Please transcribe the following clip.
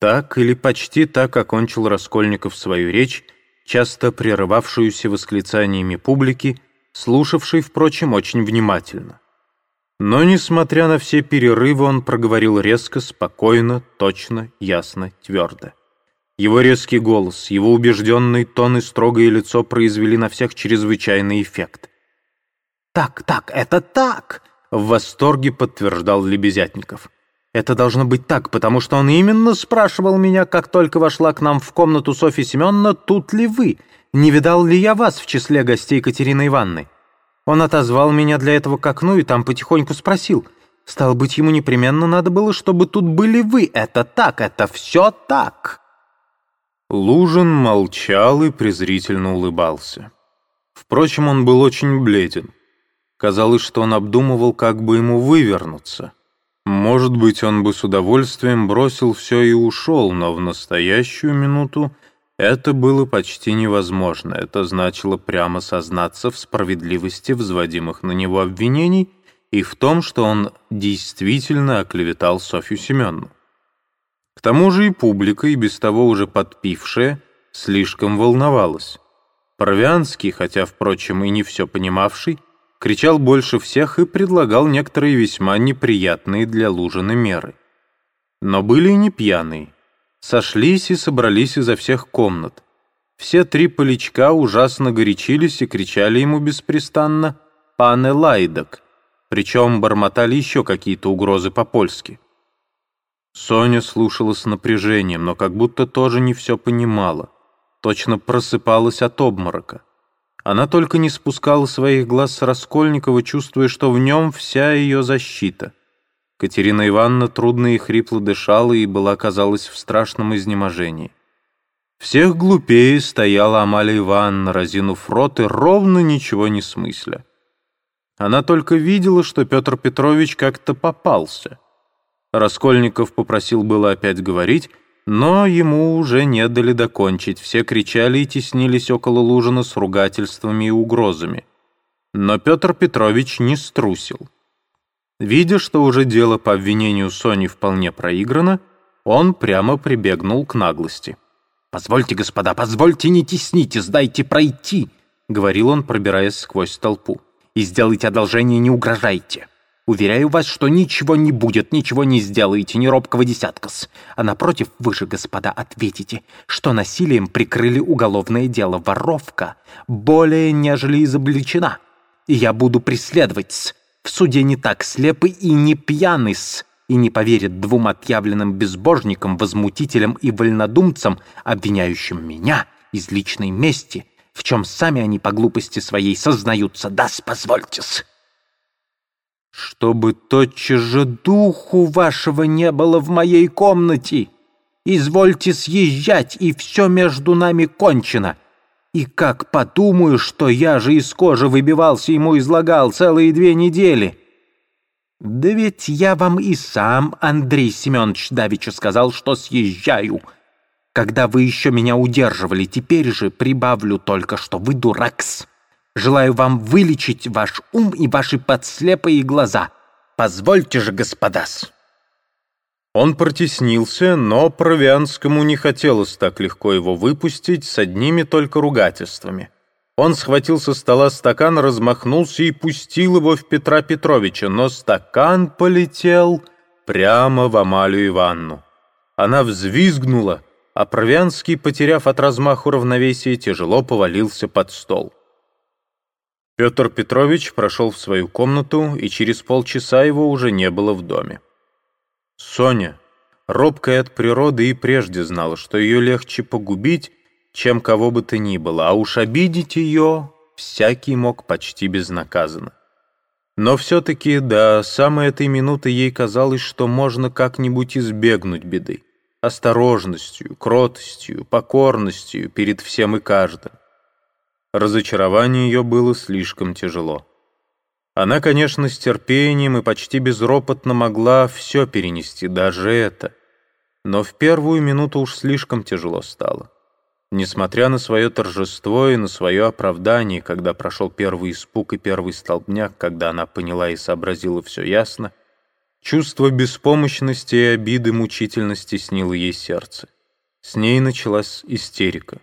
Так или почти так окончил Раскольников свою речь, часто прерывавшуюся восклицаниями публики, слушавшей, впрочем, очень внимательно. Но, несмотря на все перерывы, он проговорил резко, спокойно, точно, ясно, твердо. Его резкий голос, его убежденный тон и строгое лицо произвели на всех чрезвычайный эффект. «Так, так, это так!» — в восторге подтверждал Лебезятников. «Это должно быть так, потому что он именно спрашивал меня, как только вошла к нам в комнату Софья Семеновна, тут ли вы? Не видал ли я вас в числе гостей Катерины Ивановны? Он отозвал меня для этого к окну и там потихоньку спросил. Стало быть, ему непременно надо было, чтобы тут были вы. Это так, это все так!» Лужин молчал и презрительно улыбался. Впрочем, он был очень бледен. Казалось, что он обдумывал, как бы ему вывернуться. Может быть, он бы с удовольствием бросил все и ушел, но в настоящую минуту это было почти невозможно. Это значило прямо сознаться в справедливости взводимых на него обвинений и в том, что он действительно оклеветал Софью Семеновну. К тому же и публика, и без того уже подпившая, слишком волновалась. Парвянский, хотя, впрочем, и не все понимавший, кричал больше всех и предлагал некоторые весьма неприятные для Лужины меры. Но были и не пьяные. Сошлись и собрались изо всех комнат. Все три поличка ужасно горячились и кричали ему беспрестанно «Пане Лайдак», причем бормотали еще какие-то угрозы по-польски. Соня слушала с напряжением, но как будто тоже не все понимала. Точно просыпалась от обморока. Она только не спускала своих глаз с Раскольникова, чувствуя, что в нем вся ее защита. Катерина Ивановна трудно и хрипло дышала и была, казалось, в страшном изнеможении. Всех глупее стояла Амалия Ивановна, разинув рот и ровно ничего не смысля. Она только видела, что Петр Петрович как-то попался — Раскольников попросил было опять говорить, но ему уже не дали докончить. Все кричали и теснились около Лужина с ругательствами и угрозами. Но Петр Петрович не струсил. Видя, что уже дело по обвинению Сони вполне проиграно, он прямо прибегнул к наглости. «Позвольте, господа, позвольте, не тесните, сдайте пройти», — говорил он, пробираясь сквозь толпу. «И сделайте одолжение, не угрожайте». Уверяю вас, что ничего не будет, ничего не сделаете, ни робкого десятка-с. А напротив, вы же, господа, ответите, что насилием прикрыли уголовное дело. Воровка более нежели изобличена. И я буду преследовать-с. В суде не так слепый и не пьяный-с. И не поверит двум отъявленным безбожникам, возмутителям и вольнодумцам, обвиняющим меня из личной мести, в чем сами они по глупости своей сознаются. Да-с, позвольте-с чтобы тотчас же духу вашего не было в моей комнате. Извольте съезжать, и все между нами кончено. И как подумаю, что я же из кожи выбивался ему излагал целые две недели. Да ведь я вам и сам, Андрей Семенович Давича, сказал, что съезжаю. Когда вы еще меня удерживали, теперь же прибавлю только, что вы дуракс. Желаю вам вылечить ваш ум и ваши подслепые глаза. Позвольте же, господас!» Он протеснился, но Провианскому не хотелось так легко его выпустить с одними только ругательствами. Он схватил со стола стакан, размахнулся и пустил его в Петра Петровича, но стакан полетел прямо в Амалию Ивановну. Она взвизгнула, а Провианский, потеряв от размаху равновесие, тяжело повалился под стол. Петр Петрович прошел в свою комнату, и через полчаса его уже не было в доме. Соня, робкая от природы, и прежде знала, что ее легче погубить, чем кого бы то ни было, а уж обидеть ее всякий мог почти безнаказанно. Но все-таки до самой этой минуты ей казалось, что можно как-нибудь избегнуть беды. Осторожностью, кротостью, покорностью перед всем и каждым. Разочарование ее было слишком тяжело. Она, конечно, с терпением и почти безропотно могла все перенести, даже это. Но в первую минуту уж слишком тяжело стало. Несмотря на свое торжество и на свое оправдание, когда прошел первый испуг и первый столбняк, когда она поняла и сообразила все ясно, Чувство беспомощности и обиды мучительно стеснило ей сердце. С ней началась истерика.